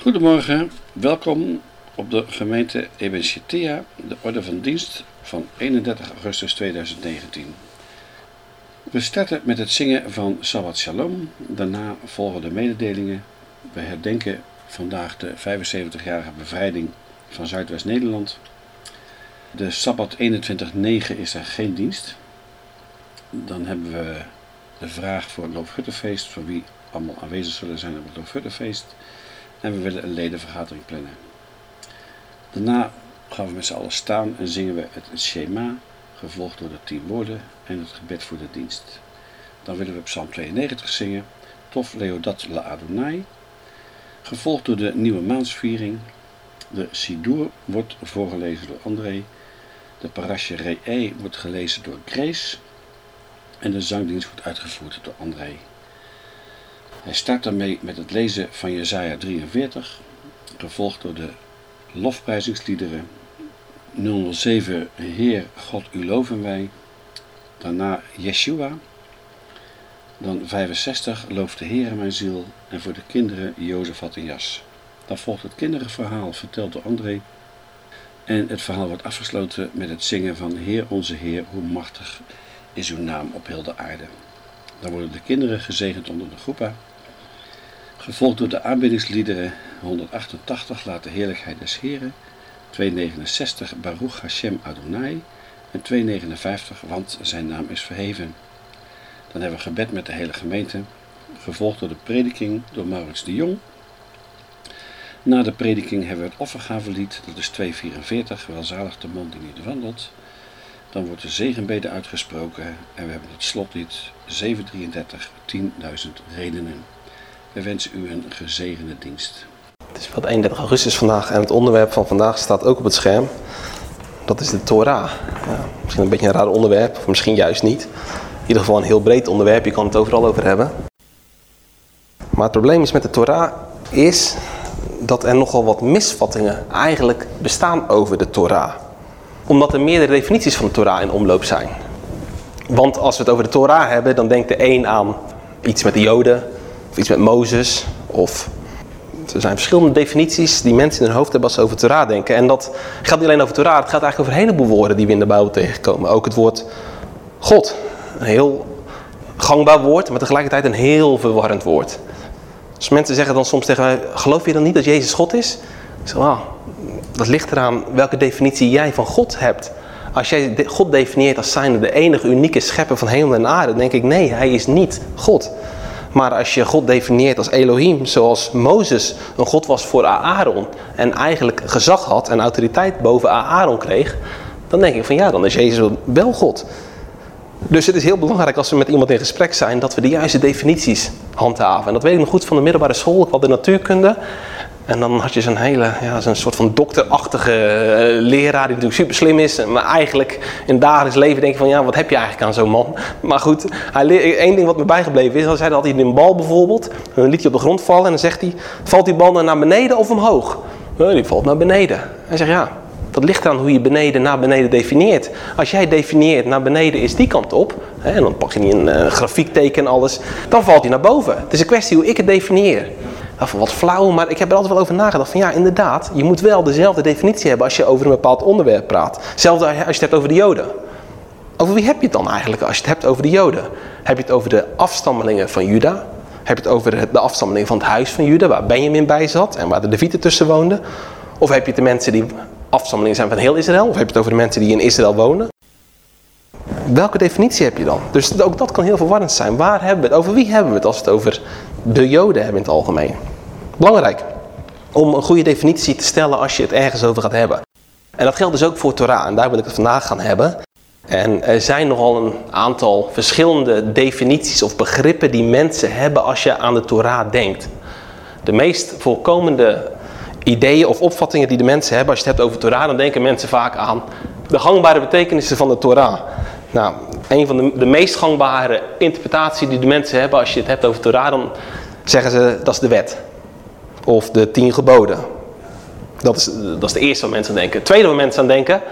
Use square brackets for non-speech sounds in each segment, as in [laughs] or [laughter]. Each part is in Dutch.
Goedemorgen, welkom op de gemeente Ebenchitea, de orde van dienst van 31 augustus 2019. We starten met het zingen van Sabbat Shalom, daarna volgen de mededelingen. We herdenken vandaag de 75-jarige bevrijding van Zuidwest-Nederland. De Sabbat 21.9 is er geen dienst. Dan hebben we de vraag voor het Loofhuttenfeest, voor wie allemaal aanwezig zullen zijn op het Loofhuttenfeest. En we willen een ledenvergadering plannen. Daarna gaan we met z'n allen staan en zingen we het Shema, gevolgd door de tien woorden en het gebed voor de dienst. Dan willen we Psalm 92 zingen, Tof Leodat La Adonai, gevolgd door de nieuwe maansviering. De Sidur wordt voorgelezen door André, de Parasha Re'e wordt gelezen door Grace en de zangdienst wordt uitgevoerd door André. Hij start daarmee met het lezen van Jesaja 43, gevolgd door de lofprijzingsliederen. 007 Heer God u loven wij, daarna Yeshua, dan 65 Loof de Heer mijn ziel. En voor de kinderen Jozef had een jas. Dan volgt het kinderenverhaal verteld door André. En het verhaal wordt afgesloten met het zingen van Heer onze Heer, hoe machtig is uw naam op heel de aarde. Dan worden de kinderen gezegend onder de groepa Gevolgd door de aanbiddingsliederen 188 Laat de heerlijkheid des Heren, 269 Baruch Hashem Adonai en 259 Want zijn naam is verheven. Dan hebben we gebed met de hele gemeente, gevolgd door de prediking door Maurits de Jong. Na de prediking hebben we het offergavelied, dat is 244, welzalig de man die niet wandelt. Dan wordt de zegenbede uitgesproken en we hebben het slotlied 733, 10.000 redenen. We wensen u een gezegende dienst. Het is wel 31 augustus vandaag en het onderwerp van vandaag staat ook op het scherm. Dat is de Torah. Ja, misschien een beetje een raar onderwerp, of misschien juist niet. In ieder geval een heel breed onderwerp, je kan het overal over hebben. Maar het probleem is met de Torah is dat er nogal wat misvattingen eigenlijk bestaan over de Torah. Omdat er meerdere definities van de Torah in omloop zijn. Want als we het over de Torah hebben, dan denkt de een aan iets met de Joden, of iets met Mozes. Of er zijn verschillende definities die mensen in hun hoofd hebben als ze over Torah denken. En dat gaat niet alleen over Torah, het gaat eigenlijk over een heleboel woorden die we in de Bijbel tegenkomen. Ook het woord God. Een heel gangbaar woord, maar tegelijkertijd een heel verwarrend woord. Dus mensen zeggen dan soms tegen geloof je dan niet dat Jezus God is? Ik zeg, nou, dat ligt eraan welke definitie jij van God hebt. Als jij God definieert als zijnde de enige unieke schepper van hemel en aarde, denk ik, nee, hij is niet God. Maar als je God definieert als Elohim, zoals Mozes een God was voor Aaron en eigenlijk gezag had en autoriteit boven Aaron kreeg, dan denk ik van ja, dan is Jezus wel God. Dus het is heel belangrijk als we met iemand in gesprek zijn dat we de juiste definities handhaven. En dat weet ik nog goed van de middelbare school. Ik had de natuurkunde en dan had je zo'n hele, ja, zo'n soort van dokterachtige uh, leraar die natuurlijk super slim is. Maar eigenlijk in het dagelijks leven denk je van, ja, wat heb je eigenlijk aan zo'n man? [laughs] Maar goed, hij één ding wat me bijgebleven is, hij zei dat hij een bal bijvoorbeeld, dan liet hij op de grond vallen en dan zegt hij, valt die bal naar beneden of omhoog? Nee, die valt naar beneden. Hij zegt, ja, dat ligt aan hoe je beneden naar beneden definieert. Als jij definieert naar beneden is die kant op, hè, en dan pak je niet een uh, grafiek teken en alles, dan valt hij naar boven. Het is een kwestie hoe ik het definieer of wat flauw, maar ik heb er altijd wel over nagedacht. Van ja, inderdaad, je moet wel dezelfde definitie hebben als je over een bepaald onderwerp praat. Hetzelfde als je het hebt over de Joden. Over wie heb je het dan eigenlijk als je het hebt over de Joden? Heb je het over de afstammelingen van Juda? Heb je het over de afstammelingen van het huis van Juda, waar Benjamin bij zat en waar de Levieten tussen woonden? Of heb je het de mensen die afstammelingen zijn van heel Israël? Of heb je het over de mensen die in Israël wonen? Welke definitie heb je dan? Dus ook dat kan heel verwarrend zijn. Waar hebben we het? Over wie hebben we het als we het over de Joden hebben in het algemeen? Belangrijk om een goede definitie te stellen als je het ergens over gaat hebben. En dat geldt dus ook voor Torah en daar wil ik het vandaag gaan hebben. En er zijn nogal een aantal verschillende definities of begrippen die mensen hebben als je aan de Torah denkt. De meest voorkomende ideeën of opvattingen die de mensen hebben als je het hebt over Torah, dan denken mensen vaak aan de gangbare betekenissen van de Torah. Nou, een van de, de meest gangbare interpretaties die de mensen hebben als je het hebt over Torah, dan zeggen ze dat is de wet. Of de tien geboden. Dat is, dat is de eerste wat mensen aan denken. Het tweede wat mensen aan denken,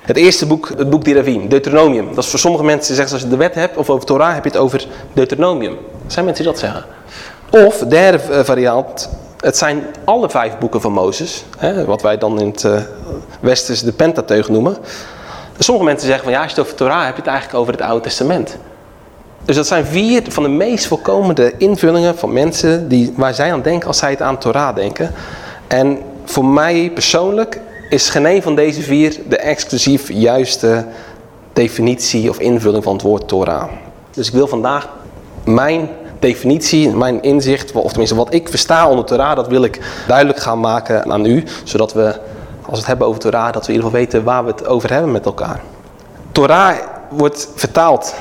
het eerste boek, het boek Diravim, Deuteronomium. Dat is voor sommige mensen, zeggen als je de wet hebt of over Torah, heb je het over Deuteronomium. Er zijn mensen die dat zeggen. Of, derde variant, Het zijn alle vijf boeken van Mozes, hè, wat wij dan in het uh, Westers de Pentateuch noemen. Sommige mensen zeggen van ja, als je het over Torah hebt, heb je het eigenlijk over het Oude Testament. Dus dat zijn vier van de meest voorkomende invullingen van mensen die, waar zij aan denken als zij het aan Torah denken. En voor mij persoonlijk is geen een van deze vier de exclusief juiste definitie of invulling van het woord Torah. Dus ik wil vandaag mijn definitie, mijn inzicht, of tenminste wat ik versta onder Torah, dat wil ik duidelijk gaan maken aan u. Zodat we, als we het hebben over Torah, dat we in ieder geval weten waar we het over hebben met elkaar. Torah wordt vertaald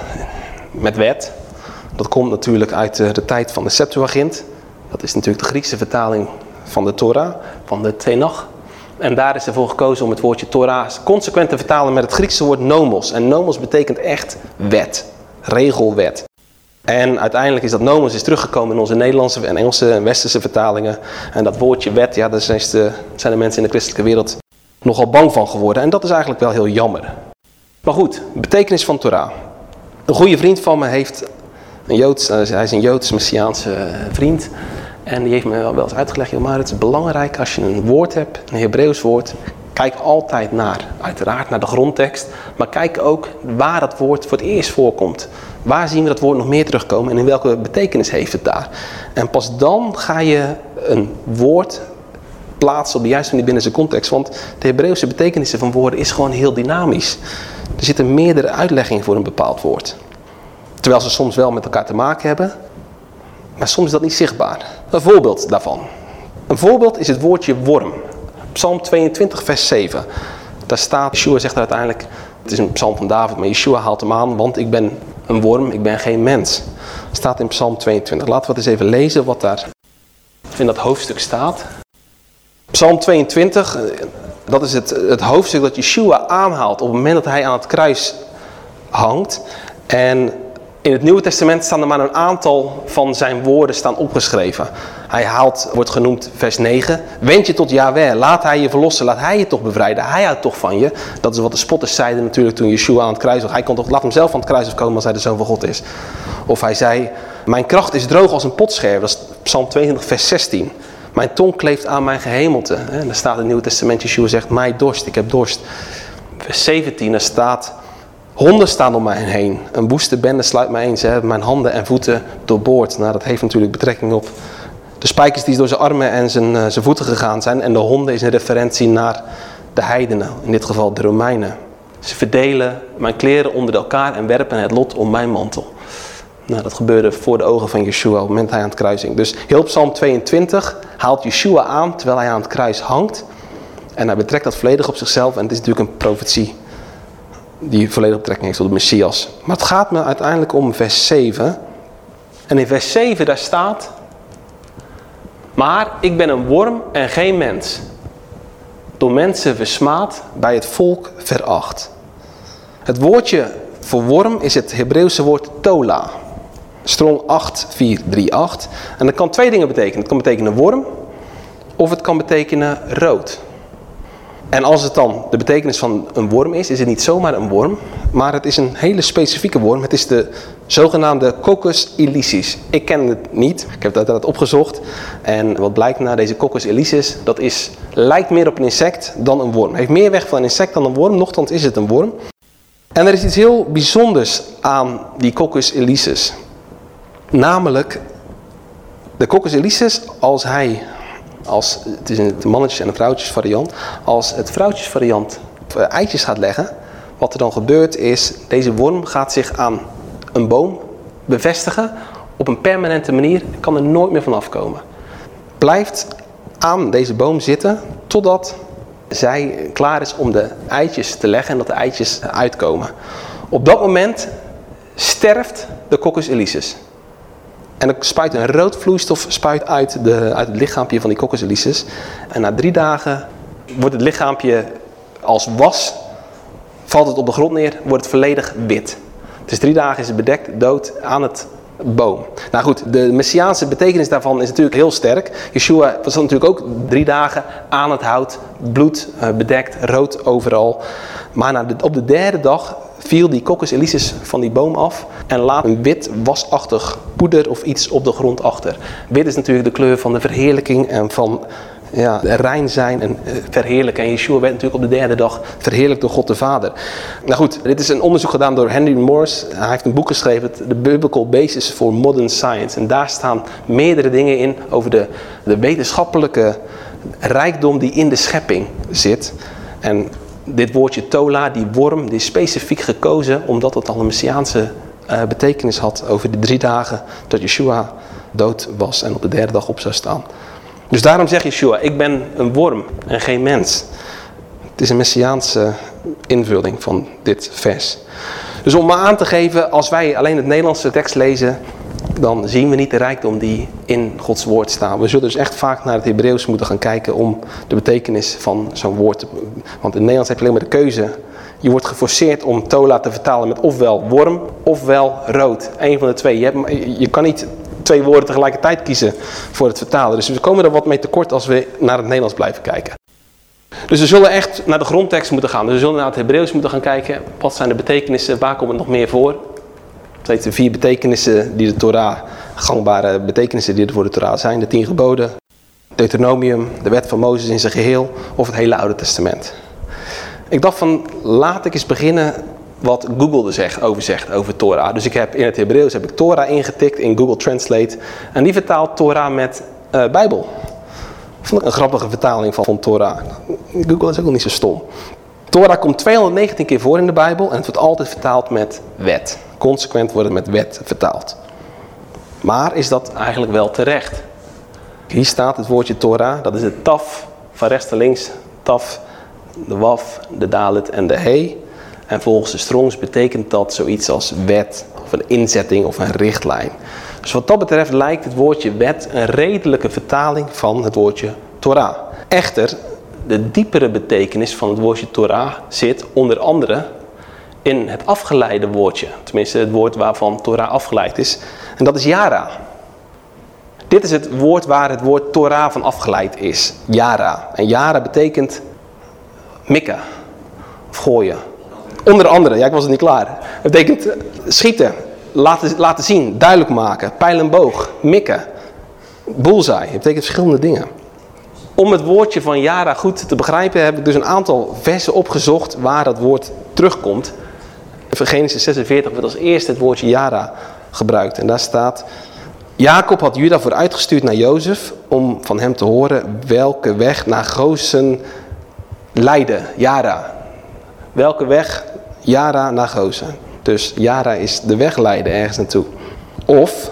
met wet. Dat komt natuurlijk uit de tijd van de Septuagint. Dat is natuurlijk de Griekse vertaling van de Torah, van de Tenach. En daar is ervoor gekozen om het woordje Torah consequent te vertalen met het Griekse woord nomos. En nomos betekent echt wet, regelwet. En uiteindelijk is dat nomos is teruggekomen in onze Nederlandse en Engelse en Westerse vertalingen. En dat woordje wet, ja, daar zijn de, zijn de mensen in de christelijke wereld nogal bang van geworden. En dat is eigenlijk wel heel jammer. Maar goed, betekenis van Torah. Een goede vriend van me heeft een Joods, eh, hij is een Joods Messiaanse eh, vriend. En die heeft me wel eens uitgelegd, joh, maar het is belangrijk als je een woord hebt, een Hebreeuws woord, kijk altijd naar, uiteraard naar de grondtekst, maar kijk ook waar dat woord voor het eerst voorkomt. Waar zien we dat woord nog meer terugkomen en in welke betekenis heeft het daar? En pas dan ga je een woord plaatsen op de juiste manier binnen zijn context. Want de Hebreeuwse betekenissen van woorden is gewoon heel dynamisch. Er zitten meerdere uitleggingen voor een bepaald woord. Terwijl ze soms wel met elkaar te maken hebben, maar soms is dat niet zichtbaar. Een voorbeeld daarvan. Een voorbeeld is het woordje worm. Psalm 22, vers 7. Daar staat, Yeshua zegt er uiteindelijk, het is een psalm van David, maar Yeshua haalt hem aan, want ik ben een worm, ik ben geen mens. Staat in Psalm 22. Laten we eens even lezen wat daar in dat hoofdstuk staat. Psalm 22, eh, dat is het, het hoofdstuk dat Yeshua aanhaalt op het moment dat hij aan het kruis hangt. En in het Nieuwe Testament staan er maar een aantal van zijn woorden staan opgeschreven. Hij haalt, wordt genoemd vers 9. Wend je tot Yahweh, laat hij je verlossen, laat hij je toch bevrijden. Hij houdt toch van je. Dat is wat de spotters zeiden natuurlijk toen Yeshua aan het kruis was. Hij kon toch, laat hem zelf aan het kruis afkomen als hij de zoon van God is. Of hij zei, mijn kracht is droog als een potscherf. Dat is Psalm 22 vers 16. Mijn tong kleeft aan mijn gehemelte. En daar staat in het Nieuwe Testament, Yeshua zegt, mij dorst, ik heb dorst. Vers 17, er staat... Honden staan om mij heen. Een woeste bende sluit mij. Ze hebben mijn handen en voeten doorboord. Nou, dat heeft natuurlijk betrekking op de spijkers die door zijn armen en zijn, uh, zijn voeten gegaan zijn. En de honden is een referentie naar de heidenen. In dit geval de Romeinen. Ze verdelen mijn kleren onder elkaar en werpen het lot om mijn mantel. Nou, dat gebeurde voor de ogen van Yeshua op het moment hij aan het kruising. Dus heel Psalm 22 haalt Yeshua aan terwijl hij aan het kruis hangt. En hij betrekt dat volledig op zichzelf. En het is natuurlijk een profetie die volledig betrekking heeft op de Messias. Maar het gaat me uiteindelijk om vers 7. En in vers 7 daar staat... Maar ik ben een worm en geen mens. Door mensen versmaad, bij het volk veracht. Het woordje voor worm is het Hebreeuwse woord tola. Strong 8438. En dat kan twee dingen betekenen. Het kan betekenen worm of het kan betekenen rood. En als het dan de betekenis van een worm is, is het niet zomaar een worm, maar het is een hele specifieke worm. Het is de zogenaamde Coccus ilicis. Ik ken het niet, ik heb uiteraard opgezocht. En wat blijkt na deze Coccus ilicis, dat is, lijkt meer op een insect dan een worm. Heeft meer weg van een insect dan een worm, nochtans is het een worm. En er is iets heel bijzonders aan die Coccus ilicis. Namelijk, de Coccus ilicis, als hij als, het is een mannetjes- en een vrouwtjesvariant. Als het vrouwtjesvariant eh, eitjes gaat leggen, wat er dan gebeurt is, deze worm gaat zich aan een boom bevestigen op een permanente manier, kan er nooit meer van afkomen. Blijft aan deze boom zitten totdat zij klaar is om de eitjes te leggen en dat de eitjes uitkomen. Op dat moment sterft de coccus elysis. En er spuit een rood vloeistof spuit uit, de, uit het lichaampje van die coccus En na drie dagen wordt het lichaampje als was, valt het op de grond neer, wordt het volledig wit. Dus drie dagen is het bedekt, dood aan het boom. Nou goed, de messiaanse betekenis daarvan is natuurlijk heel sterk. Yeshua was natuurlijk ook drie dagen aan het hout, bloed eh, bedekt, rood overal. Maar op de derde dag viel die coccus elysis van die boom af en laat een wit wasachtig poeder of iets op de grond achter. Wit is natuurlijk de kleur van de verheerlijking en van ja, rein zijn en uh, verheerlijken. En Yeshua werd natuurlijk op de derde dag verheerlijkt door God de Vader. Nou goed, dit is een onderzoek gedaan door Henry Morse. Hij heeft een boek geschreven, The Biblical Basis for Modern Science. En daar staan meerdere dingen in over de, de wetenschappelijke rijkdom die in de schepping zit. En dit woordje tola, die worm, die is specifiek gekozen omdat het al een messiaanse uh, betekenis had over de drie dagen dat Yeshua dood was en op de derde dag op zou staan. Dus daarom zegt Yeshua, ik ben een worm en geen mens. Het is een messiaanse invulling van dit vers. Dus om maar aan te geven, als wij alleen het Nederlandse tekst lezen, dan zien we niet de rijkdom die in Gods woord staat. We zullen dus echt vaak naar het Hebreeuws moeten gaan kijken om de betekenis van zo'n woord te... Want in Nederlands heb je alleen maar de keuze. Je wordt geforceerd om tola te vertalen met ofwel worm ofwel rood. Eén van de twee. Je, hebt, je kan niet twee woorden tegelijkertijd kiezen voor het vertalen. Dus we komen er wat mee tekort als we naar het Nederlands blijven kijken. Dus we zullen echt naar de grondtekst moeten gaan. Dus we zullen naar het Hebreeuws moeten gaan kijken. Wat zijn de betekenissen? Waar komt het nog meer voor? De vier betekenissen die de Torah, gangbare betekenissen die er voor de Torah zijn. De tien geboden, Deuteronomium, de wet van Mozes in zijn geheel of het hele Oude Testament. Ik dacht van, laat ik eens beginnen wat Google er zegt, over zegt over Torah. Dus ik heb in het Hebreeuws heb ik Torah ingetikt in Google Translate. En die vertaalt Torah met uh, Bijbel. Vond ik een grappige vertaling van, van Torah. Google is ook niet zo stom. Torah komt 219 keer voor in de Bijbel en het wordt altijd vertaald met wet. Consequent wordt het met wet vertaald. Maar is dat eigenlijk wel terecht? Hier staat het woordje Torah, dat is de taf van rechts naar links. Taf, de waf, de dalet en de he. En volgens de Strongs betekent dat zoiets als wet of een inzetting of een richtlijn. Dus wat dat betreft lijkt het woordje wet een redelijke vertaling van het woordje Torah. Echter, de diepere betekenis van het woordje Torah zit onder andere in het afgeleide woordje. Tenminste, het woord waarvan Torah afgeleid is. En dat is Yara. Dit is het woord waar het woord Torah van afgeleid is. Yara. En Yara betekent mikken. Of gooien. Onder andere, ja ik was er niet klaar. Het betekent schieten, laten, laten zien, duidelijk maken, pijl en boog, mikken, bullseye. Het betekent verschillende dingen. Om het woordje van Yara goed te begrijpen heb ik dus een aantal versen opgezocht waar dat woord terugkomt. Genesis 46 wordt als eerste het woordje Yara gebruikt. En daar staat, Jacob had Juda voor uitgestuurd naar Jozef om van hem te horen welke weg naar Gozen leidde. Yara. Welke weg Yara naar Gozen. Dus Yara is de wegleider ergens naartoe. Of,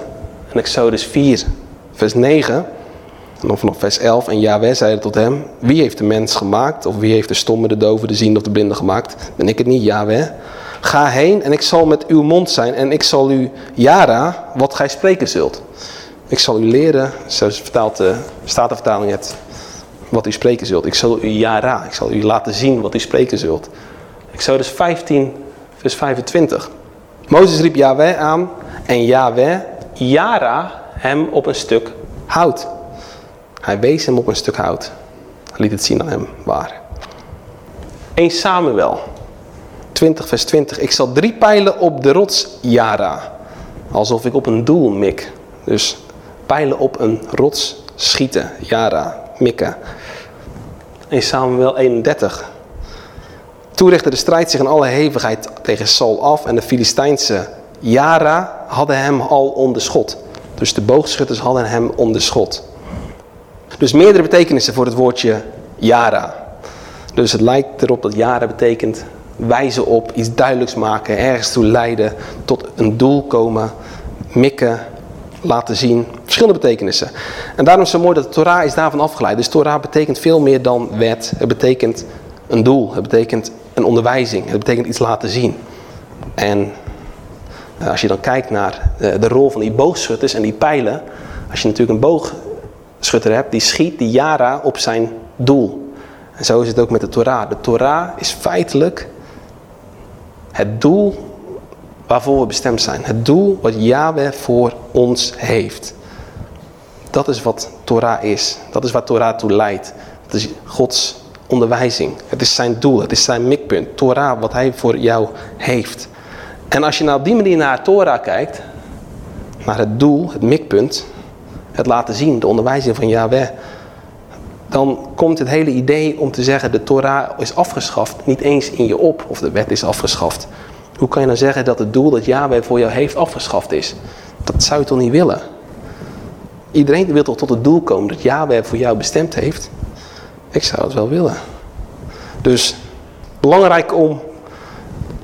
in Exodus 4, vers 9, en dan vanaf vers 11, en Yahweh zeide tot hem, wie heeft de mens gemaakt? Of wie heeft de stomme, de dove, de ziende of de blinde gemaakt? Ben ik het niet, Yahweh? Ga heen en ik zal met uw mond zijn en ik zal u, Yara, wat gij spreken zult. Ik zal u leren, zoals vertaalt de Statenvertaling het, wat u spreken zult. Ik zal u Yara, ik zal u laten zien wat u spreken zult. Exodus 15, vers 25. Mozes riep Yahweh aan en Yahweh Yara hem op een stuk hout. Hij wees hem op een stuk hout. Hij liet het zien aan hem waar. 1 Samuel 20 vers 20. Ik zal drie pijlen op de rots Yara. Alsof ik op een doel mik. Dus pijlen op een rots schieten. Yara, mikken. 1 Samuel 31. Toen richtte de strijd zich in alle hevigheid tegen Saul af en de Filistijnse Jara hadden hem al onder schot. Dus de boogschutters hadden hem onder schot. Dus meerdere betekenissen voor het woordje Jara. Dus het lijkt erop dat Jara betekent wijzen op, iets duidelijks maken, ergens toe leiden, tot een doel komen, mikken, laten zien. Verschillende betekenissen. En daarom is het zo mooi dat de Torah is daarvan afgeleid. Dus Torah betekent veel meer dan wet. Het betekent een doel. Het betekent een onderwijzing. Het betekent iets laten zien. En eh, als je dan kijkt naar de, eh, de rol van die boogschutters en die pijlen. Als je natuurlijk een boogschutter hebt, die schiet die Jara op zijn doel. En zo is het ook met de Torah. De Torah is feitelijk het doel waarvoor we bestemd zijn. Het doel wat Yahweh voor ons heeft. Dat is wat Torah is. Dat is waar Torah toe leidt. Dat is Gods onderwijzing. Het is zijn doel, het is zijn mikpunt. Torah, wat hij voor jou heeft. En als je nou op die manier naar Torah kijkt, naar het doel, het mikpunt, het laten zien, de onderwijzing van Yahweh, dan komt het hele idee om te zeggen de Torah is afgeschaft niet eens in je op of de wet is afgeschaft. Hoe kan je dan zeggen dat het doel dat Yahweh voor jou heeft afgeschaft is? Dat zou je toch niet willen? Iedereen wil toch tot het doel komen dat Yahweh voor jou bestemd heeft? Ik zou het wel willen. Dus belangrijk om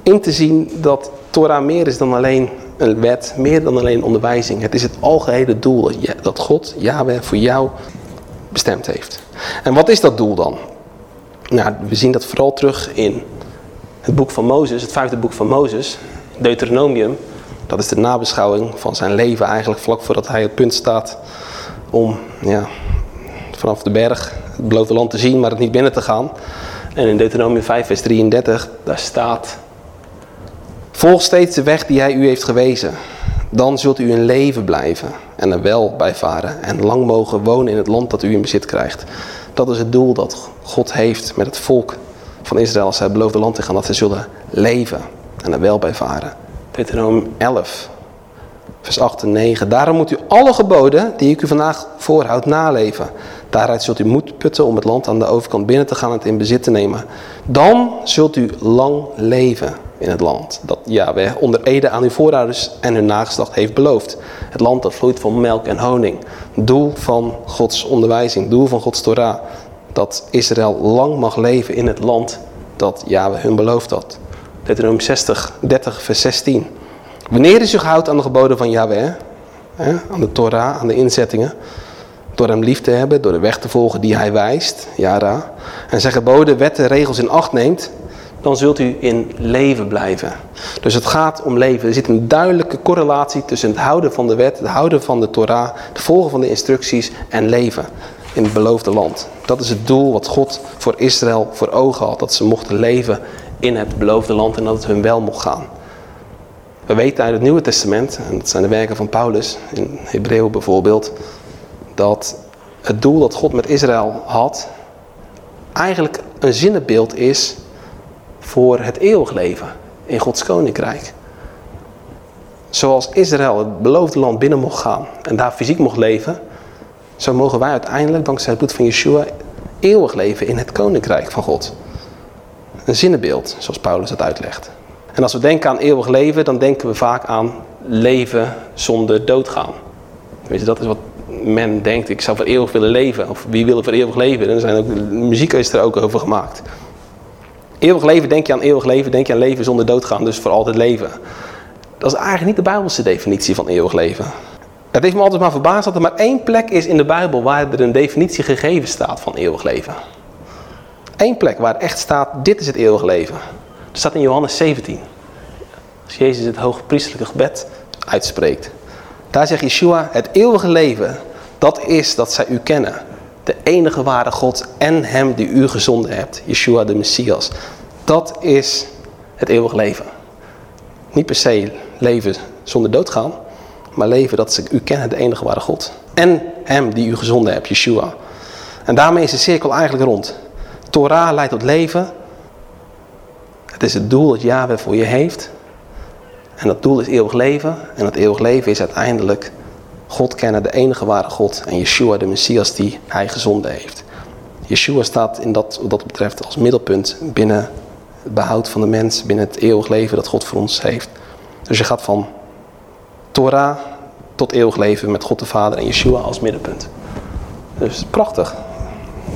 in te zien dat Torah meer is dan alleen een wet, meer dan alleen onderwijzing. Het is het algehele doel dat God, Yahweh, voor jou bestemd heeft. En wat is dat doel dan? Nou, we zien dat vooral terug in het boek van Mozes, het vijfde boek van Mozes, Deuteronomium. Dat is de nabeschouwing van zijn leven eigenlijk vlak voordat hij op het punt staat om ja, vanaf de berg het beloofde land te zien, maar het niet binnen te gaan. En in Deuteronomium 5 vers 33, daar staat... Volg steeds de weg die hij u heeft gewezen. Dan zult u in leven blijven en er wel bij varen en lang mogen wonen in het land dat u in bezit krijgt. Dat is het doel dat God heeft met het volk van Israël als zij het beloofde land in gaan, dat ze zullen leven en er wel bij varen. Deuteronomium 11, vers 8 en 9. Daarom moet u alle geboden die ik u vandaag voorhoud naleven. Daaruit zult u moed putten om het land aan de overkant binnen te gaan en het in bezit te nemen. Dan zult u lang leven in het land dat Yahweh onder ede aan uw voorouders en hun nageslacht heeft beloofd. Het land dat vloeit van melk en honing. Doel van Gods onderwijzing, doel van Gods Torah. Dat Israël lang mag leven in het land dat Yahweh hun beloofd had. Deuteronomium 60, 30 vers 16. Wanneer u zich houdt aan de geboden van Yahweh, aan de Torah, aan de inzettingen, door hem lief te hebben, door de weg te volgen die hij wijst, Yara, en zijn geboden, wetten, regels in acht neemt, dan zult u in leven blijven. Dus het gaat om leven. Er zit een duidelijke correlatie tussen het houden van de wet, het houden van de Torah, het volgen van de instructies en leven in het beloofde land. Dat is het doel wat God voor Israël voor ogen had, dat ze mochten leven in het beloofde land en dat het hun wel mocht gaan. We weten uit het Nieuwe Testament, en dat zijn de werken van Paulus, in Hebreeuw bijvoorbeeld, dat het doel dat God met Israël had, eigenlijk een zinnenbeeld is voor het eeuwig leven in Gods koninkrijk. Zoals Israël het beloofde land binnen mocht gaan en daar fysiek mocht leven, zo mogen wij uiteindelijk, dankzij het bloed van Yeshua, eeuwig leven in het koninkrijk van God. Een zinnenbeeld, zoals Paulus dat uitlegt. En als we denken aan eeuwig leven, dan denken we vaak aan leven zonder doodgaan. Weet je, dat is wat men denkt, ik zou voor eeuwig willen leven. Of wie wil voor eeuwig leven? En er zijn ook, muziek is er ook over gemaakt. Eeuwig leven, denk je aan eeuwig leven, denk je aan leven zonder doodgaan, dus voor altijd leven. Dat is eigenlijk niet de Bijbelse definitie van eeuwig leven. Het heeft me altijd maar verbaasd dat er maar één plek is in de Bijbel waar er een definitie gegeven staat van eeuwig leven. Eén plek waar echt staat, dit is het eeuwig leven. Dat staat in Johannes 17. Als Jezus het hoogpriestelijke gebed uitspreekt. Daar zegt Yeshua, het eeuwige leven, dat is dat zij u kennen. De enige ware God en hem die u gezonden hebt, Yeshua de Messias. Dat is het eeuwige leven. Niet per se leven zonder doodgaan, maar leven dat ze u kennen, de enige ware God. En hem die u gezonden hebt, Yeshua. En daarmee is de cirkel eigenlijk rond. Torah leidt tot leven. Het is het doel dat Yahweh voor je heeft. En dat doel is eeuwig leven. En dat eeuwig leven is uiteindelijk God kennen, de enige ware God. En Yeshua, de Messias die hij gezonden heeft. Yeshua staat in dat, wat dat betreft als middelpunt binnen het behoud van de mens. Binnen het eeuwig leven dat God voor ons heeft. Dus je gaat van Torah tot eeuwig leven met God de Vader en Yeshua als middelpunt. Dus prachtig.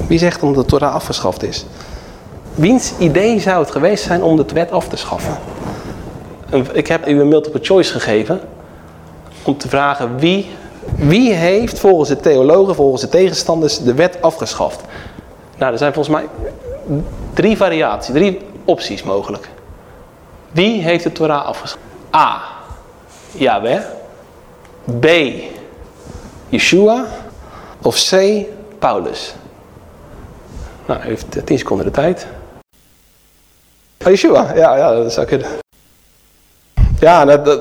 Wie zegt omdat de Torah afgeschaft is? Wiens idee zou het geweest zijn om de wet af te schaffen? Ik heb u een multiple choice gegeven om te vragen wie, wie heeft volgens de theologen, volgens de tegenstanders de wet afgeschaft. Nou, er zijn volgens mij drie variaties, drie opties mogelijk. Wie heeft de Torah afgeschaft? A. Yahweh. B. Yeshua. Of C. Paulus. Nou, heeft 10 seconden de tijd. Oh, Yeshua, ja, ja, dat zou kunnen. Ja, dat,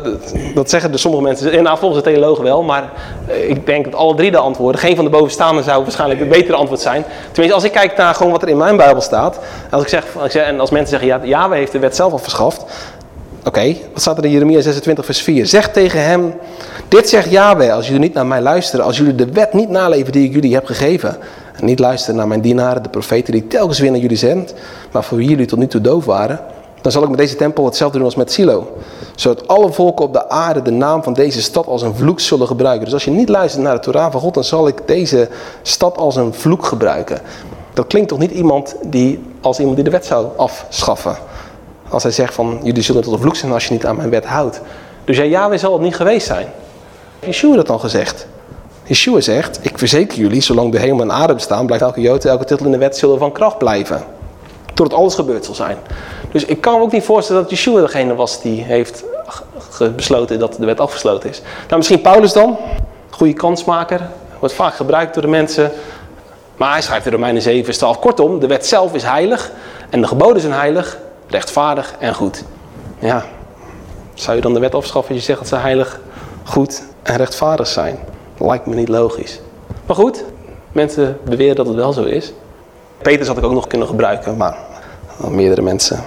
dat, zeggen dus sommige mensen. Inderdaad, volgens de theologen wel. Maar eh, ik denk dat alle drie de antwoorden, geen van de bovenstaande zou waarschijnlijk het betere antwoord zijn. Tenminste, als ik kijk naar gewoon wat er in mijn Bijbel staat. Als ik zeg, als en als mensen zeggen, ja, Yahweh heeft de wet zelf al verschaft. Oké, wat staat er in Jeremia 26 vers 4? Zeg tegen hem, dit zegt Yahweh, als jullie niet naar mij luisteren, als jullie de wet niet naleven die ik jullie heb gegeven. En niet luisteren naar mijn dienaren, de profeten die telkens weer naar jullie zendt, maar voor wie jullie tot nu toe doof waren dan zal ik met deze tempel hetzelfde doen als met Silo. Zodat alle volken op de aarde de naam van deze stad als een vloek zullen gebruiken. Dus als je niet luistert naar de Torah van God, dan zal ik deze stad als een vloek gebruiken. Dat klinkt toch niet iemand die, als iemand die de wet zou afschaffen. Als hij zegt van, jullie zullen tot een vloek zijn als je niet aan mijn wet houdt. Dus ja, Yahweh zal het niet geweest zijn. Yeshua dat dan gezegd. Yeshua zegt, ik verzeker jullie, zolang de hemel en aarde bestaan, blijft elke jood elke titel in de wet zullen van kracht blijven. Totdat alles gebeurd zal zijn. Dus ik kan me ook niet voorstellen dat Yeshua degene was die heeft besloten dat de wet afgesloten is. Nou, misschien Paulus dan. Goede kansmaker. Wordt vaak gebruikt door de mensen. Maar hij schrijft in Romeinen 7 vers 12. Kortom, de wet zelf is heilig. En de geboden zijn heilig, rechtvaardig en goed. Ja, zou je dan de wet afschaffen als je zegt dat ze heilig, goed en rechtvaardig zijn? lijkt me niet logisch. Maar goed, mensen beweren dat het wel zo is. Peter had ik ook nog kunnen gebruiken, maar meerdere mensen.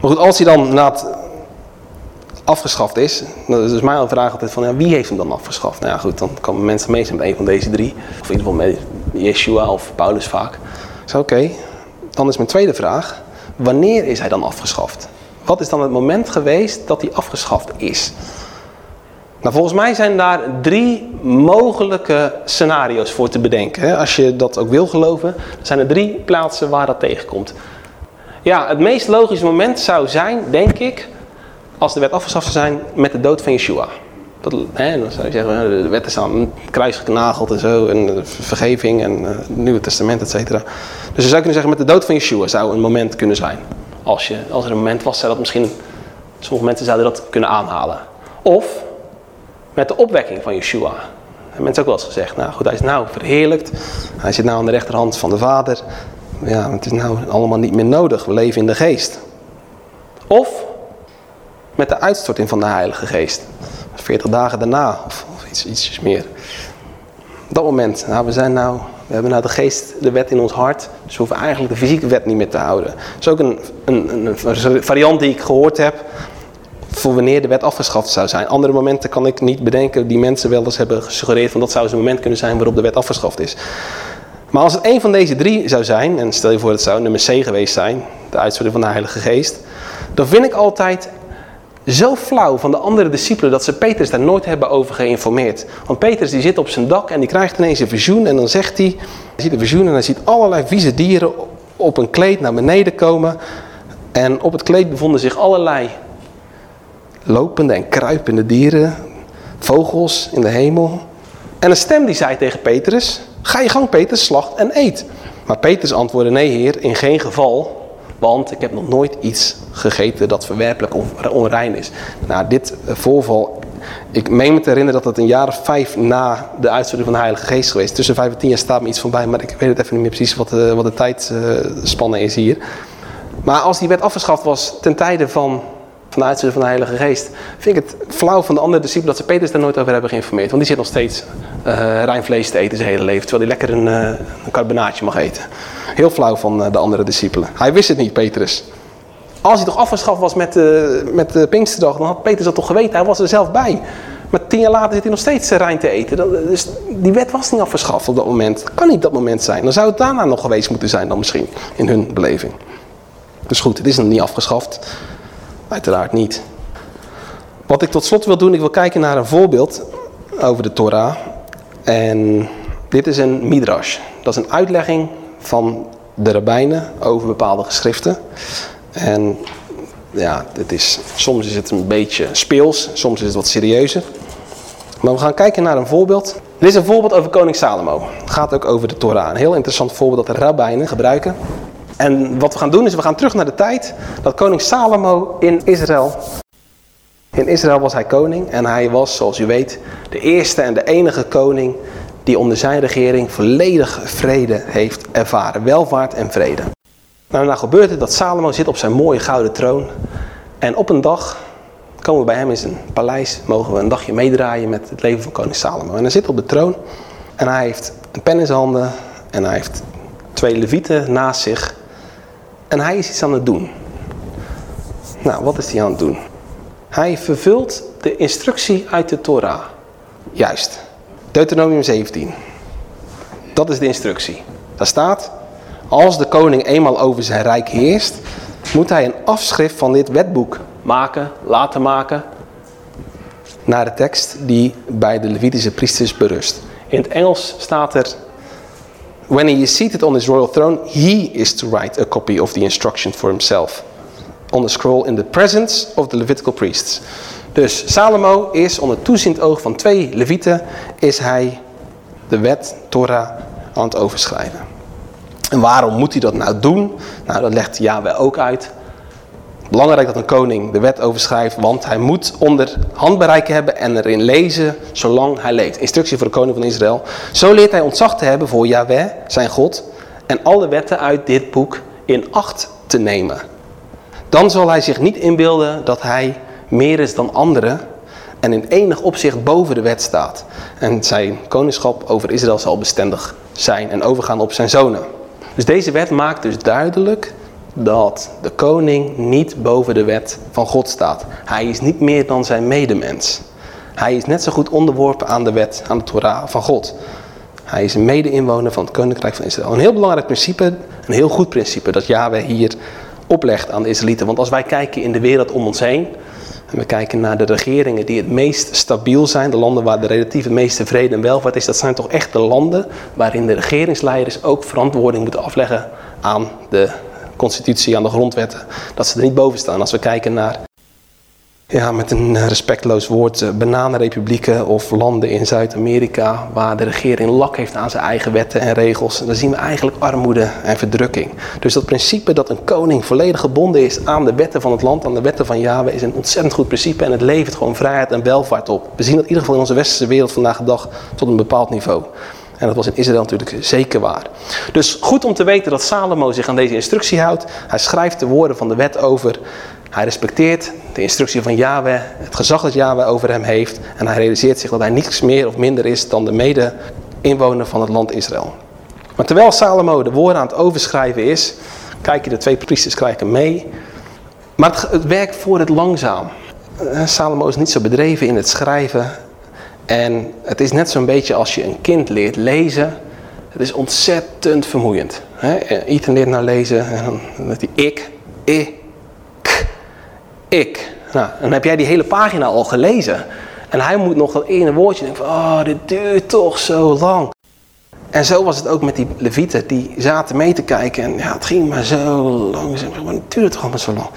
Maar goed, als hij dan na het afgeschaft is, dan is dus mijn vraag altijd van ja, wie heeft hem dan afgeschaft? Nou ja goed, dan komen mensen meestal met een van deze drie. Of in ieder geval met Yeshua of Paulus vaak. Ik oké, dan is mijn tweede vraag, wanneer is hij dan afgeschaft? Wat is dan het moment geweest dat hij afgeschaft is? Nou, volgens mij zijn daar drie mogelijke scenario's voor te bedenken. Als je dat ook wil geloven, zijn er drie plaatsen waar dat tegenkomt. Ja, het meest logische moment zou zijn, denk ik, als de wet afgeschaft zou zijn met de dood van Yeshua. Dat, hè, dan zou je zeggen, de wet is aan het kruis en zo, en vergeving en het Nieuwe Testament, et cetera. Dus je zou kunnen zeggen, met de dood van Yeshua zou een moment kunnen zijn. Als, je, als er een moment was, zou dat misschien, sommige mensen zouden dat kunnen aanhalen. Of met de opwekking van Yeshua. En mensen ook wel eens gezegd, nou goed, hij is nou verheerlijkt. Hij zit nou aan de rechterhand van de Vader. Ja, het is nou allemaal niet meer nodig. We leven in de geest. Of met de uitstorting van de Heilige Geest. 40 dagen daarna of, iets, ietsjes meer. Op dat moment, nou, we zijn nou, we hebben nou de geest, de wet in ons hart. Dus we hoeven eigenlijk de fysieke wet niet meer te houden. Dat is ook een, een, een variant die ik gehoord heb voor wanneer de wet afgeschaft zou zijn. Andere momenten kan ik niet bedenken die mensen wel eens hebben gesuggereerd van dat zou eens een moment kunnen zijn waarop de wet afgeschaft is. Maar als het een van deze drie zou zijn, en stel je voor het zou nummer C geweest zijn, de uitstorting van de Heilige Geest, dan vind ik altijd zo flauw van de andere discipelen dat ze Petrus daar nooit hebben over geïnformeerd. Want Petrus die zit op zijn dak en die krijgt ineens een visioen en dan zegt hij, hij ziet een visioen en hij ziet allerlei vieze dieren op een kleed naar beneden komen. En op het kleed bevonden zich allerlei lopende en kruipende dieren, vogels in de hemel. En een stem die zei tegen Petrus, ga je gang Petrus, slacht en eet. Maar Petrus antwoordde, nee heer, in geen geval, want ik heb nog nooit iets gegeten dat verwerpelijk of onrein is. Nou, dit voorval, ik meen me te herinneren dat het een jaar of vijf na de uitstorting van de Heilige Geest geweest. Tussen vijf en tien jaar staat me iets van bij, maar ik weet het even niet meer precies wat de, wat de tijdspanne is hier. Maar als die wet afgeschaft was ten tijde van van de uitzending van de Heilige Geest, vind ik het flauw van de andere discipelen dat ze Petrus daar nooit over hebben geïnformeerd. Want die zit nog steeds uh, vlees te eten zijn hele leven, terwijl hij lekker een, uh, een carbonaatje mag eten. Heel flauw van uh, de andere discipelen. Hij wist het niet, Petrus. Als hij toch afgeschaft was met, met de Pinksterdag, dan had Petrus dat toch geweten. Hij was er zelf bij. Maar tien jaar later zit hij nog steeds rein te eten. Dat, dus die wet was niet afgeschaft op dat moment. Dat kan niet dat moment zijn. Dan zou het daarna nog geweest moeten zijn dan misschien, in hun beleving. Dus goed, het is nog niet afgeschaft. Uiteraard niet. Wat ik tot slot wil doen, ik wil kijken naar een voorbeeld over de Torah. En dit is een midrash. Dat is een uitlegging van de rabbijnen over bepaalde geschriften. En ja, dit is, soms is het een beetje speels, soms is het wat serieuzer. Maar we gaan kijken naar een voorbeeld. Dit is een voorbeeld over koning Salomo. Het gaat ook over de Torah. Een heel interessant voorbeeld dat de rabbijnen gebruiken en wat we gaan doen is, we gaan terug naar de tijd dat koning Salomo in Israël... In Israël was hij koning en hij was, zoals u weet, de eerste en de enige koning die onder zijn regering volledig vrede heeft ervaren. Welvaart en vrede. Nou, nou gebeurt het dat Salomo zit op zijn mooie gouden troon. En op een dag komen we bij hem in zijn paleis, mogen we een dagje meedraaien met het leven van koning Salomo. En hij zit op de troon en hij heeft een pen in zijn handen en hij heeft twee levieten naast zich. En hij is iets aan het doen. Nou, wat is hij aan het doen? Hij vervult de instructie uit de Torah. Juist. Deuteronomium 17. Dat is de instructie. Daar staat, als de koning eenmaal over zijn rijk heerst, moet hij een afschrift van dit wetboek maken, laten maken, naar de tekst die bij de Levitische priesters berust. In het Engels staat er, when he is seated on his royal throne, he is to write a copy of the instruction for himself on the scroll in the presence of the Levitical priests. Dus Salomo is onder toeziend oog van twee levieten, is hij de wet, Torah, aan het overschrijven. En waarom moet hij dat nou doen? Nou, dat legt Yahweh ook uit. Belangrijk dat een koning de wet overschrijft, want hij moet onder handbereik hebben en erin lezen zolang hij leeft. Instructie voor de koning van Israël. Zo leert hij ontzag te hebben voor Yahweh, zijn God, en alle wetten uit dit boek in acht te nemen. Dan zal hij zich niet inbeelden dat hij meer is dan anderen en in enig opzicht boven de wet staat. En zijn koningschap over Israël zal bestendig zijn en overgaan op zijn zonen. Dus deze wet maakt dus duidelijk dat de koning niet boven de wet van God staat. Hij is niet meer dan zijn medemens. Hij is net zo goed onderworpen aan de wet, aan de Torah van God. Hij is een mede-inwoner van het koninkrijk van Israël. Een heel belangrijk principe, een heel goed principe dat Yahweh hier oplegt aan de Israëlieten. Want als wij kijken in de wereld om ons heen, en we kijken naar de regeringen die het meest stabiel zijn, de landen waar de relatief het meeste vrede en welvaart is, dat zijn toch echt de landen waarin de regeringsleiders ook verantwoording moeten afleggen aan de constitutie, aan de grondwetten. Dat ze er niet boven staan. Als we kijken naar ja, met een respectloos woord, eh, bananenrepublieken of landen in Zuid-Amerika waar de regering lak heeft aan zijn eigen wetten en regels. Dan zien we eigenlijk armoede en verdrukking. Dus dat principe dat een koning volledig gebonden is aan de wetten van het land, aan de wetten van Yahweh, is een ontzettend goed principe en het levert gewoon vrijheid en welvaart op. We zien dat in ieder geval in onze westerse wereld vandaag de dag tot een bepaald niveau. En dat was in Israël natuurlijk zeker waar. Dus goed om te weten dat Salomo zich aan deze instructie houdt. Hij schrijft de woorden van de wet over. Hij respecteert de instructie van Yahweh, het gezag dat Yahweh over hem heeft. En hij realiseert zich dat hij niets meer of minder is dan de mede-inwoner van het land Israël. Maar terwijl Salomo de woorden aan het overschrijven is, kijken de twee priesters krijgen mee. Maar het, het werkt voor het langzaam. Eh, Salomo is niet zo bedreven in het schrijven. En het is net zo'n beetje als je een kind leert lezen. Het is ontzettend vermoeiend. Ethan leert nou lezen en dan dat hij ik, ik, ik. Nou, dan heb jij die hele pagina al gelezen. En hij moet nog dat ene woordje denken van, oh, dit duurt toch zo lang. En zo was het ook met die levieten, die zaten mee te kijken en ja, het ging maar zo lang. Maar het duurde toch allemaal zo lang.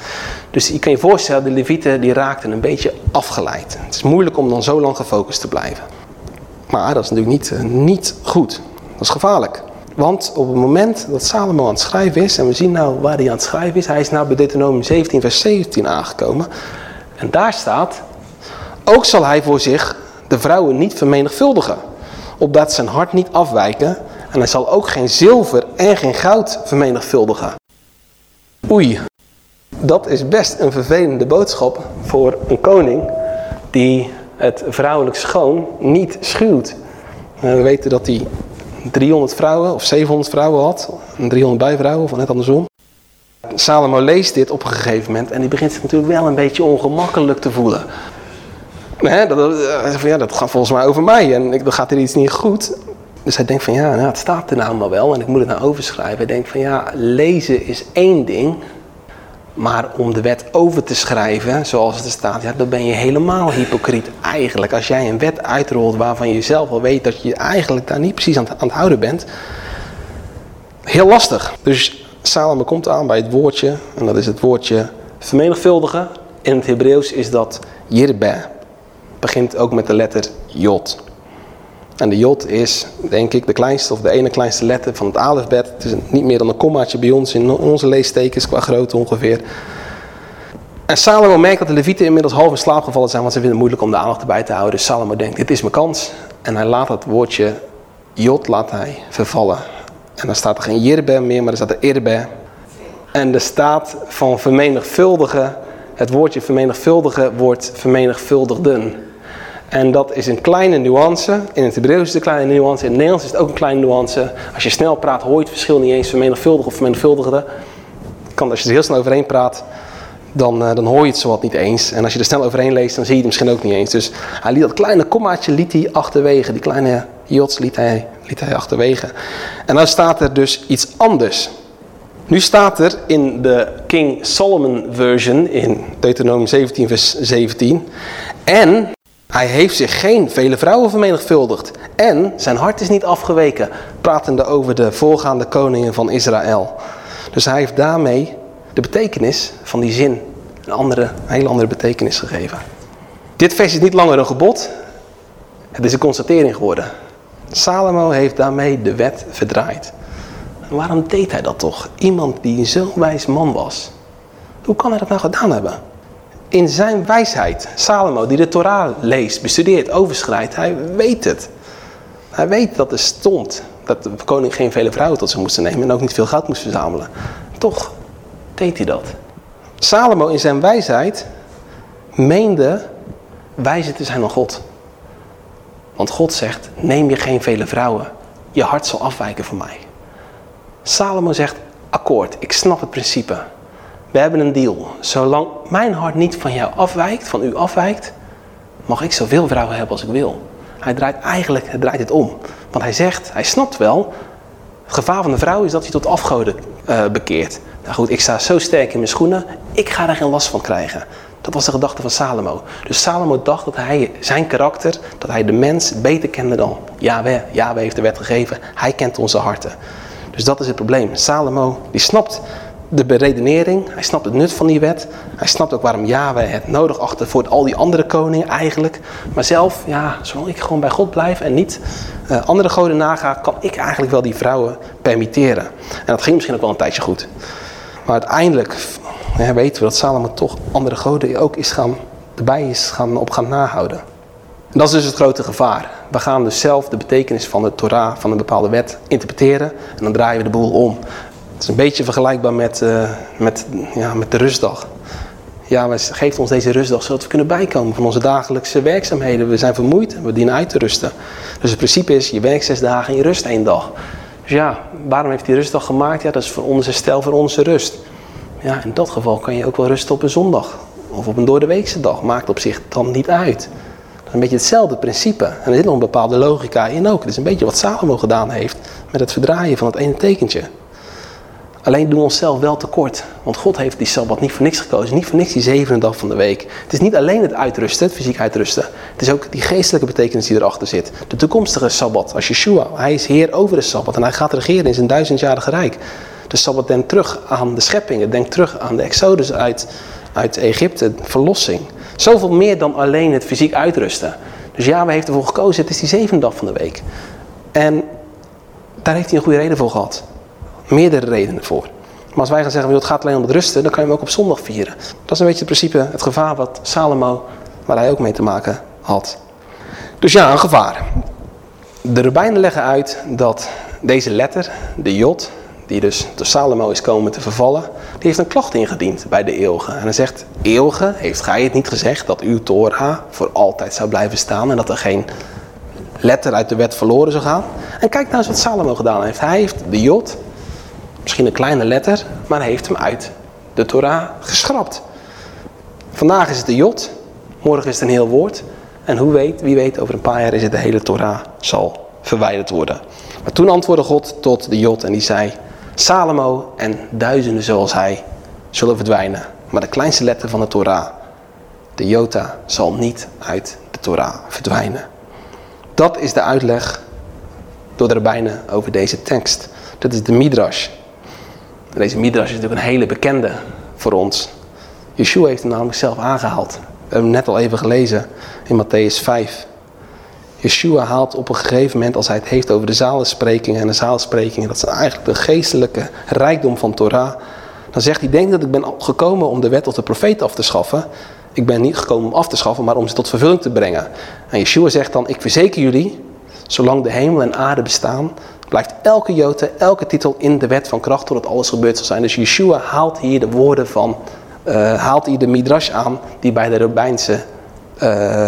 Dus je kan je voorstellen, de levieten die raakten een beetje afgeleid. Het is moeilijk om dan zo lang gefocust te blijven. Maar dat is natuurlijk niet, eh, niet goed. Dat is gevaarlijk. Want op het moment dat Salomo aan het schrijven is, en we zien nou waar hij aan het schrijven is, hij is nou bij Deuteronomium 17 vers 17 aangekomen. En daar staat, ook zal hij voor zich de vrouwen niet vermenigvuldigen, opdat zijn hart niet afwijken. En hij zal ook geen zilver en geen goud vermenigvuldigen. Oei, dat is best een vervelende boodschap voor een koning die het vrouwelijk schoon niet schuwt. We weten dat hij 300 vrouwen of 700 vrouwen had. 300 bijvrouwen of net andersom. Salomo leest dit op een gegeven moment en die begint zich natuurlijk wel een beetje ongemakkelijk te voelen. Nee, dat, ja, dat gaat volgens mij over mij en dan gaat er iets niet goed. Dus hij denkt van ja, nou, het staat er nou maar wel en ik moet het nou overschrijven. Hij denkt van ja, lezen is één ding, maar om de wet over te schrijven, zoals het er staat, ja, dan ben je helemaal hypocriet eigenlijk. Als jij een wet uitrolt waarvan je zelf al weet dat je eigenlijk daar niet precies aan, het houden bent. Heel lastig. Dus Salomo komt aan bij het woordje, en dat is het woordje vermenigvuldigen. In het Hebreeuws is dat yirbe. Begint ook met de letter jod. En de J is, denk ik, de kleinste of de ene kleinste letter van het alfabet. Het is niet meer dan een kommaatje bij ons in onze leestekens qua grootte ongeveer. En Salomo merkt dat de levieten inmiddels half in slaap gevallen zijn, want ze vinden het moeilijk om de aandacht erbij te houden. Dus Salomo denkt, dit is mijn kans. En hij laat het woordje Jod laat hij vervallen. En dan staat er geen Jirbe meer, maar er staat er Irbe. En er staat van vermenigvuldigen het woordje vermenigvuldigen wordt vermenigvuldigden. En dat is een kleine nuance. In het Hebreeuws is het een kleine nuance. In het Nederlands is het ook een kleine nuance. Als je snel praat hoor je het verschil niet eens. Vermenigvuldigen of vermenigvuldigde. Kan, als je er heel snel overheen praat, dan, uh, dan hoor je het zowat niet eens. En als je er snel overheen leest, dan zie je het misschien ook niet eens. Dus hij liet dat kleine kommaatje liet hij achterwege. Die kleine jots liet hij, liet hij achterwege. En dan staat er dus iets anders. Nu staat er in de King Solomon version in Deuteronomium 17 vers 17. En hij heeft zich geen vele vrouwen vermenigvuldigd. En zijn hart is niet afgeweken. Pratende over de voorgaande koningen van Israël. Dus hij heeft daarmee de betekenis van die zin een, andere, een hele andere betekenis gegeven. Dit vers is niet langer een gebod. Het is een constatering geworden. Salomo heeft daarmee de wet verdraaid. Waarom deed hij dat toch? Iemand die een zo wijs man was. Hoe kan hij dat nou gedaan hebben? In zijn wijsheid, Salomo die de Torah leest, bestudeert, overschrijdt, hij weet het. Hij weet dat er stond dat de koning geen vele vrouwen tot zich moest nemen en ook niet veel geld moest verzamelen. Toch deed hij dat. Salomo in zijn wijsheid meende wijzer te zijn dan God. Want God zegt, neem je geen vele vrouwen. Je hart zal afwijken van mij. Salomo zegt, akkoord, ik snap het principe. We hebben een deal. Zolang mijn hart niet van jou afwijkt, van u afwijkt, mag ik zoveel vrouwen hebben als ik wil. Hij draait eigenlijk hij draait het om. Want hij zegt, hij snapt wel, het gevaar van de vrouw is dat hij tot afgoden uh, bekeert. Nou goed, ik sta zo sterk in mijn schoenen, ik ga er geen last van krijgen. Dat was de gedachte van Salomo. Dus Salomo dacht dat hij zijn karakter, dat hij de mens beter kende dan Yahweh. Yahweh heeft de wet gegeven, hij kent onze harten. Dus dat is het probleem. Salomo, die snapt de beredenering, hij snapt het nut van die wet. Hij snapt ook waarom Yahweh het nodig achter voor al die andere koningen eigenlijk. Maar zelf, ja, zolang ik gewoon bij God blijf en niet uh, andere goden naga, kan ik eigenlijk wel die vrouwen permitteren. En dat ging misschien ook wel een tijdje goed. Maar uiteindelijk weten we dat Salomo toch andere goden ook is erbij is gaan, op gaan nahouden. En dat is dus het grote gevaar. We gaan dus zelf de betekenis van de Torah, van een bepaalde wet, interpreteren. En dan draaien we de boel om. Is een beetje vergelijkbaar met, uh, met, ja, met de rustdag. Ja, wij geeft ons deze rustdag zodat we kunnen bijkomen van onze dagelijkse werkzaamheden. We zijn vermoeid en we dienen uit te rusten. Dus het principe is, je werkt zes dagen en je rust één dag. Dus ja, waarom heeft hij rustdag gemaakt? Ja, dat is voor onze stel voor onze rust. Ja, in dat geval kan je ook wel rusten op een zondag. Of op een doordeweekse dag. Maakt op zich dan niet uit. Dat een beetje hetzelfde principe. En er zit nog een bepaalde logica in ook. Het is een beetje wat Salomo gedaan heeft met het verdraaien van het ene tekentje. Alleen doen we onszelf wel tekort. Want God heeft die Sabbat niet voor niks gekozen. Niet voor niks die zevende dag van de week. Het is niet alleen het uitrusten, het fysiek uitrusten. Het is ook die geestelijke betekenis die erachter zit. De toekomstige Sabbat als Yeshua. Hij is heer over de Sabbat. En hij gaat regeren in zijn duizendjarige rijk. De Sabbat denkt terug aan de schepping. Het denkt terug aan de exodus uit, uit Egypte. Verlossing. Zoveel meer dan alleen het fysiek uitrusten. Dus ja, we heeft ervoor gekozen. Het is die zevende dag van de week. En daar heeft hij een goede reden voor gehad meerdere redenen voor. Maar als wij gaan zeggen, het gaat alleen om het rusten, dan kan je hem ook op zondag vieren. Dat is een beetje het principe, het gevaar wat Salomo, waar hij ook mee te maken had. Dus ja, een gevaar. De rabbijnen leggen uit dat deze letter, de Jod, die dus door Salomo is komen te vervallen, die heeft een klacht ingediend bij de eeuwige. En hij zegt, eeuwige, heeft gij het niet gezegd dat uw Torah voor altijd zou blijven staan en dat er geen letter uit de wet verloren zou gaan? En kijk nou eens wat Salomo gedaan heeft. Hij heeft de Jod, Misschien een kleine letter, maar heeft hem uit de Torah geschrapt. Vandaag is het de jot, morgen is het een heel woord. En hoe weet, wie weet, over een paar jaar is het de hele Torah zal verwijderd worden. Maar toen antwoordde God tot de jot en die zei... Salomo en duizenden zoals hij zullen verdwijnen. Maar de kleinste letter van de Torah, de jota, zal niet uit de Torah verdwijnen. Dat is de uitleg door de rabbijnen over deze tekst. Dat is de Midrash. Deze Midrash is natuurlijk een hele bekende voor ons. Yeshua heeft hem namelijk zelf aangehaald. We hebben hem net al even gelezen in Matthäus 5. Yeshua haalt op een gegeven moment, als hij het heeft over de zalensprekingen en de zaalsprekingen, dat is eigenlijk de geestelijke rijkdom van Torah. Dan zegt hij, denk dat ik ben gekomen om de wet of de profeet af te schaffen. Ik ben niet gekomen om af te schaffen, maar om ze tot vervulling te brengen. En Yeshua zegt dan, ik verzeker jullie, zolang de hemel en aarde bestaan, blijft elke jote, elke titel in de wet van kracht totdat alles gebeurd zal zijn. Dus Yeshua haalt hier de woorden van eh, haalt hij de midrash aan die bij de Rabijnse, uh,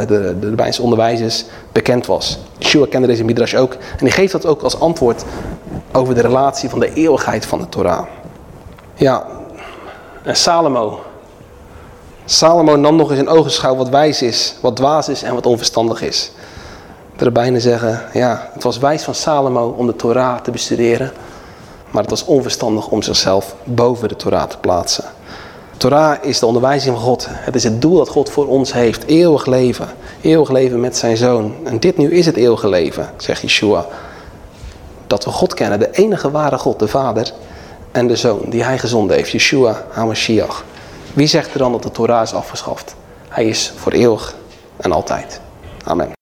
de, de onderwijzers bekend was. Yeshua kende deze midrash ook en hij geeft dat ook als antwoord over de relatie van de eeuwigheid van de Torah. Ja, en Salomo. Salomo nam nog eens in ogenschouw wat wijs is, wat dwaas is en wat onverstandig is. De rabbijnen zeggen, ja, het was wijs van Salomo om de Torah te bestuderen, maar het was onverstandig om zichzelf boven de Torah te plaatsen. Torah is de onderwijzing van God. Het is het doel dat God voor ons heeft. Eeuwig leven. Eeuwig leven met zijn zoon. En dit nu is het eeuwige leven, zegt Yeshua. Dat we God kennen, de enige ware God, de Vader en de Zoon, die hij gezonden heeft. Yeshua HaMashiach. Wie zegt er dan dat de Torah is afgeschaft? Hij is voor eeuwig en altijd. Amen.